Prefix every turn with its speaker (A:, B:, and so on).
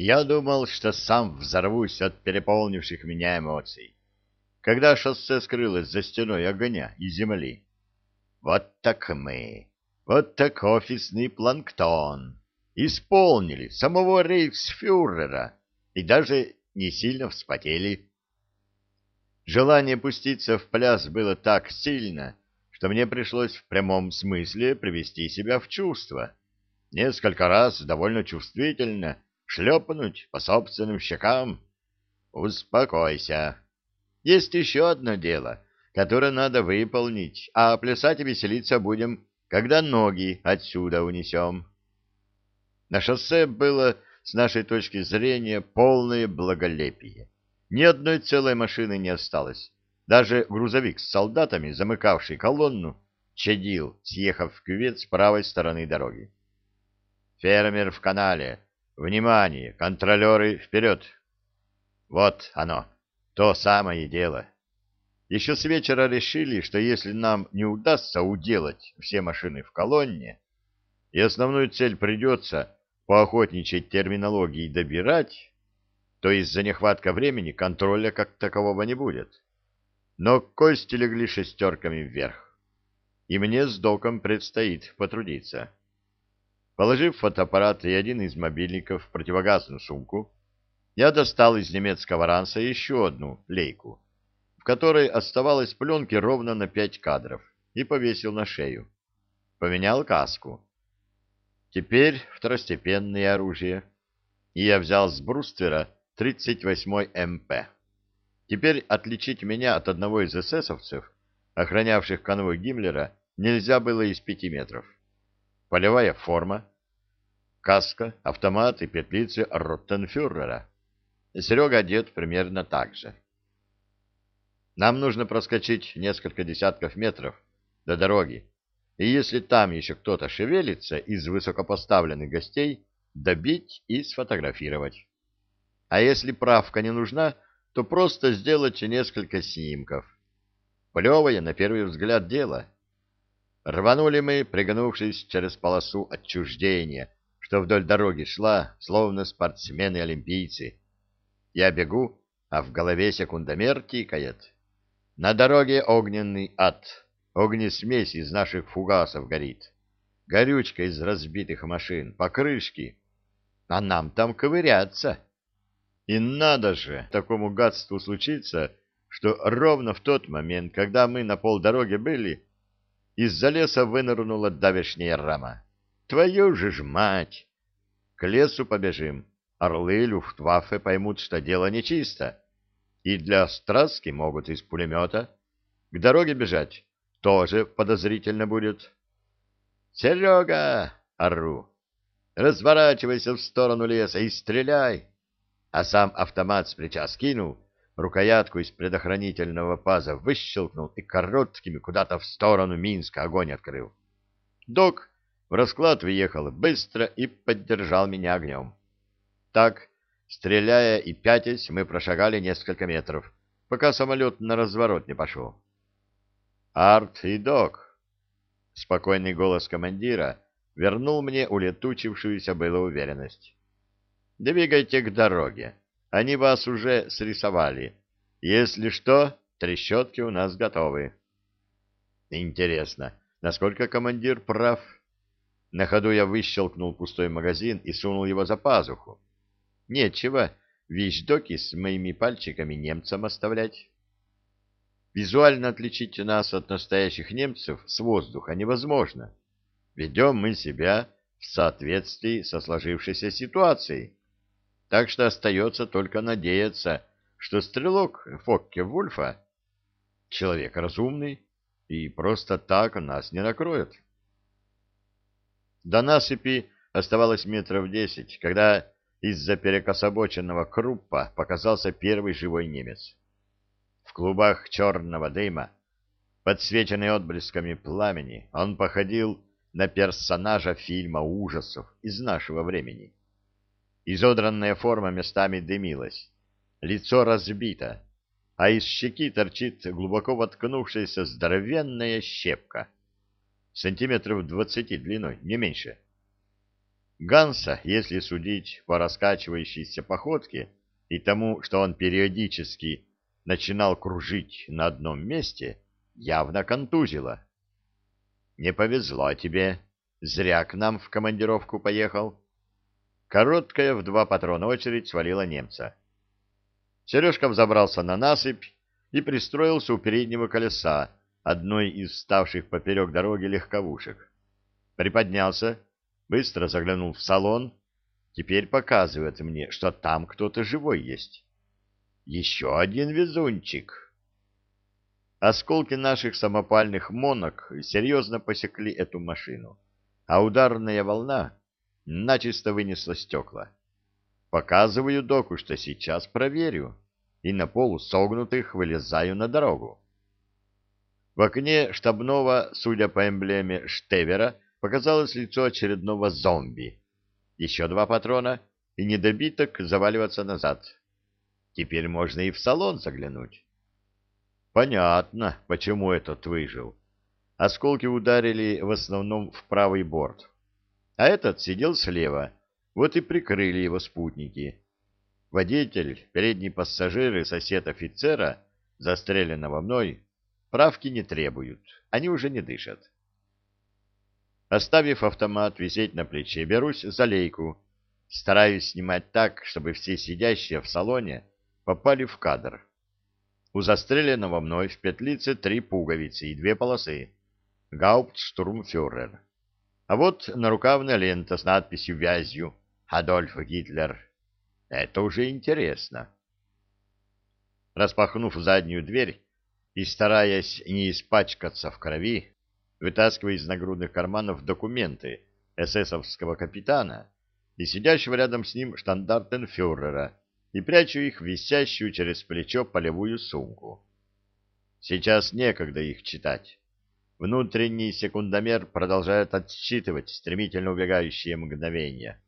A: Я думал, что сам взорвусь от переполнивших меня эмоций, когда шоссе скрылось за стеной огня и земли. Вот так мы, вот так офисный планктон, исполнили самого рейхсфюрера и даже не сильно вспотели. Желание пуститься в пляс было так сильно, что мне пришлось в прямом смысле привести себя в чувство. Несколько раз довольно чувствительно шлепнуть по собственным щекам. Успокойся. Есть еще одно дело, которое надо выполнить, а плясать и веселиться будем, когда ноги отсюда унесем. На шоссе было, с нашей точки зрения, полное благолепие. Ни одной целой машины не осталось. Даже грузовик с солдатами, замыкавший колонну, чадил, съехав в кювет с правой стороны дороги. «Фермер в канале! Внимание! Контролеры вперед!» Вот оно, то самое дело. Еще с вечера решили, что если нам не удастся уделать все машины в колонне, и основную цель придется по охотничьей терминологии добирать, то из-за нехватка времени контроля как такового не будет. Но кости легли шестерками вверх, и мне с доком предстоит потрудиться. Положив фотоаппарат и один из мобильников в противогазную сумку, я достал из немецкого ранца еще одну лейку, в которой оставалось пленки ровно на пять кадров, и повесил на шею. Поменял каску. Теперь второстепенное оружие. И я взял с бруствера 38-й МП. Теперь отличить меня от одного из эсэсовцев, охранявших конвой Гиммлера, нельзя было из пяти метров. Полевая форма, каска, автомат и петлицы Роттенфюрера. Серега одет примерно так же. Нам нужно проскочить несколько десятков метров до дороги, и если там еще кто-то шевелится из высокопоставленных гостей, добить и сфотографировать. А если правка не нужна, то просто сделать несколько снимков. Плевое, на первый взгляд, дело. Рванули мы, пригнувшись через полосу отчуждения, что вдоль дороги шла, словно спортсмены-олимпийцы, я бегу, а в голове секундомер тикает. На дороге огненный ад. Огнесмесь из наших фугасов горит. Горючка из разбитых машин, покрышки. А нам там ковыряться. И надо же такому гадству случиться, что ровно в тот момент, когда мы на полдороге были, из-за леса вынырнула давешняя рама. Твою же ж мать! К лесу побежим, орлы Люфтваффе поймут, что дело нечисто, и для страски могут из пулемета. К дороге бежать тоже подозрительно будет. «Серега!» — ору. «Разворачивайся в сторону леса и стреляй!» А сам автомат с плеча скинул, рукоятку из предохранительного паза выщелкнул и короткими куда-то в сторону Минска огонь открыл. Док в расклад въехал быстро и поддержал меня огнем. Так, стреляя и пятясь, мы прошагали несколько метров, пока самолет на разворот не пошел. «Арт и док!» Спокойный голос командира вернул мне улетучившуюся было уверенность. «Двигайте к дороге. Они вас уже срисовали. Если что, трещотки у нас готовы». «Интересно, насколько командир прав?» На ходу я выщелкнул пустой магазин и сунул его за пазуху. Нечего вещдоки с моими пальчиками немцам оставлять. Визуально отличить нас от настоящих немцев с воздуха невозможно. Ведем мы себя в соответствии со сложившейся ситуацией. Так что остается только надеяться, что стрелок Фокке Вульфа человек разумный и просто так нас не накроет. До насыпи оставалось метров десять, когда из-за перекособоченного круппа показался первый живой немец. В клубах черного дыма, подсвеченный отблесками пламени, он походил на персонажа фильма ужасов из нашего времени. Изодранная форма местами дымилась, лицо разбито, а из щеки торчит глубоко воткнувшаяся здоровенная щепка, сантиметров двадцати длиной, не меньше. Ганса, если судить по раскачивающейся походке и тому, что он периодически начинал кружить на одном месте, явно контузило. Не повезло тебе, зря к нам в командировку поехал. Короткая в два патрона очередь свалила немца. Сережка взобрался на насыпь и пристроился у переднего колеса одной из ставших поперек дороги легковушек. Приподнялся, быстро заглянул в салон, теперь показывает мне, что там кто-то живой есть. Еще один везунчик. Осколки наших самопальных монок серьезно посекли эту машину, а ударная волна начисто вынесла стекла. Показываю доку, что сейчас проверю, и на полу согнутых вылезаю на дорогу. В окне штабного, судя по эмблеме Штевера, показалось лицо очередного зомби. Еще два патрона, и недобиток заваливаться назад. Теперь можно и в салон заглянуть. Понятно, почему этот выжил. Осколки ударили в основном в правый борт. А этот сидел слева, вот и прикрыли его спутники. Водитель, передний пассажир и сосед офицера, застреленного мной, правки не требуют, они уже не дышат. Оставив автомат висеть на плече, берусь за лейку. Стараюсь снимать так, чтобы все сидящие в салоне попали в кадр. У застреленного мной в петлице три пуговицы и две полосы. Гауптштурмфюрер. А вот нарукавная лента с надписью вязью «Адольф Гитлер». Это уже интересно. Распахнув заднюю дверь и стараясь не испачкаться в крови, вытаскивая из нагрудных карманов документы эсэсовского капитана и сидящего рядом с ним штандартенфюрера и прячу их в висящую через плечо полевую сумку. Сейчас некогда их читать. Внутренний секундомер продолжает отсчитывать стремительно убегающие мгновения.